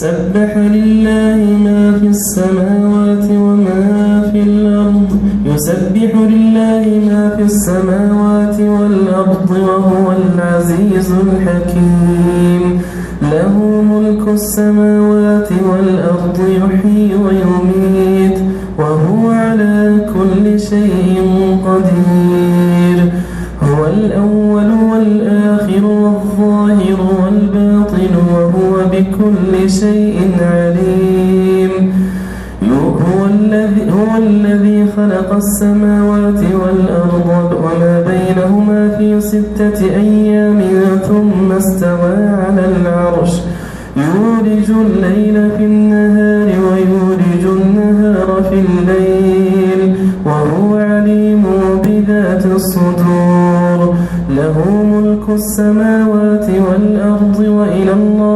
سبح لله ما في السماوات وما في الأرض. يسبح لله ما في السماوات والأرض وهو العزيز الحكيم. له ملك السماوات والأرض يحيي ويميت وهو على كل شيء قدير. هو الأول والآخر والظاهر بكل شيء عليم. هو الذي, هو الذي خلق السماوات والأرض وما بينهما في ستة أيام ثم استوى على العرش. يولج الليل في النهار ويولج النهار في الليل وهو عليم بذات الصدور. له ملك السماوات والأرض وإلى الله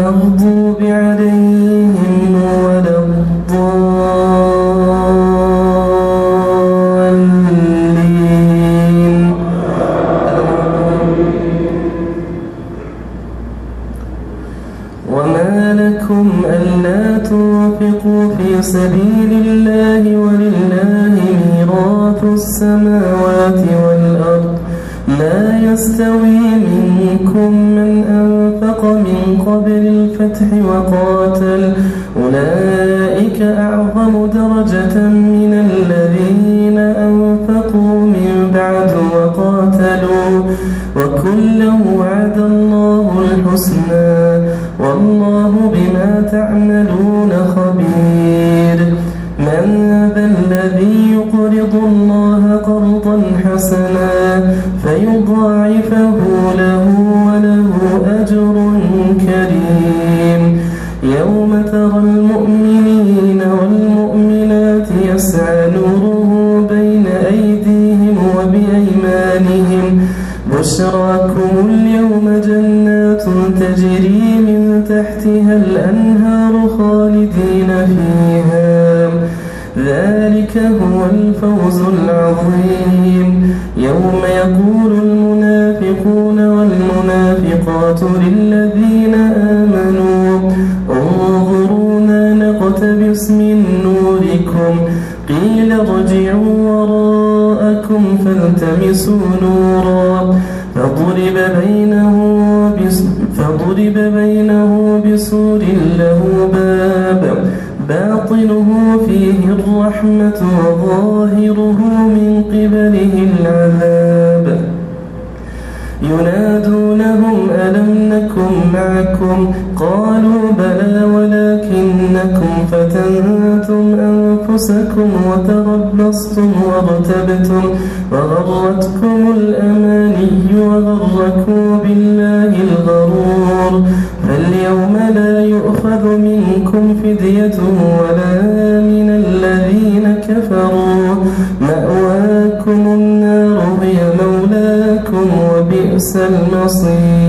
المغضوب عليهم ولا الضالين. وما لكم ألا تنفقوا في سبيل الله ولله ميراث السماوات والأرض. لا يستوي منكم من أنفق من قبل الفتح وقاتل. أولئك أعظم درجة من الذين أنفقوا من بعد وقاتلوا. وكل وعد الله الحسنى. والله بما تعملون خبير. يقرض الله قرضا حسنا فيضاعفه له وله أجر كريم. يوم ترى المؤمنين والمؤمنات يسعى نوره بين أيديهم وبأيمانهم. بشراكم اليوم جنات تجري من تحتها الأنهار خالدين فيها. ذلك هو الفوز العظيم. يوم يقول المنافقون والمنافقات للذين آمنوا انظرونا نقتبس من نوركم. قيل ارجعوا وراءكم فالتمسوا نورا. فضرب بينه فضرب بينه بسور له باب. باطنه فيه الرحمة وظاهره من قبله العذاب ينادونهم ألم نكن معكم؟ قالوا بلى ولكنكم فتنتم أنفسكم وتربصتم وارتبتم وغرتكم الأماني وغركم بالله الغرور. فاليوم لا يؤخذ منكم فدية ولا من الذين كفروا. مأواكم النار هي مولاكم وبئس المصير.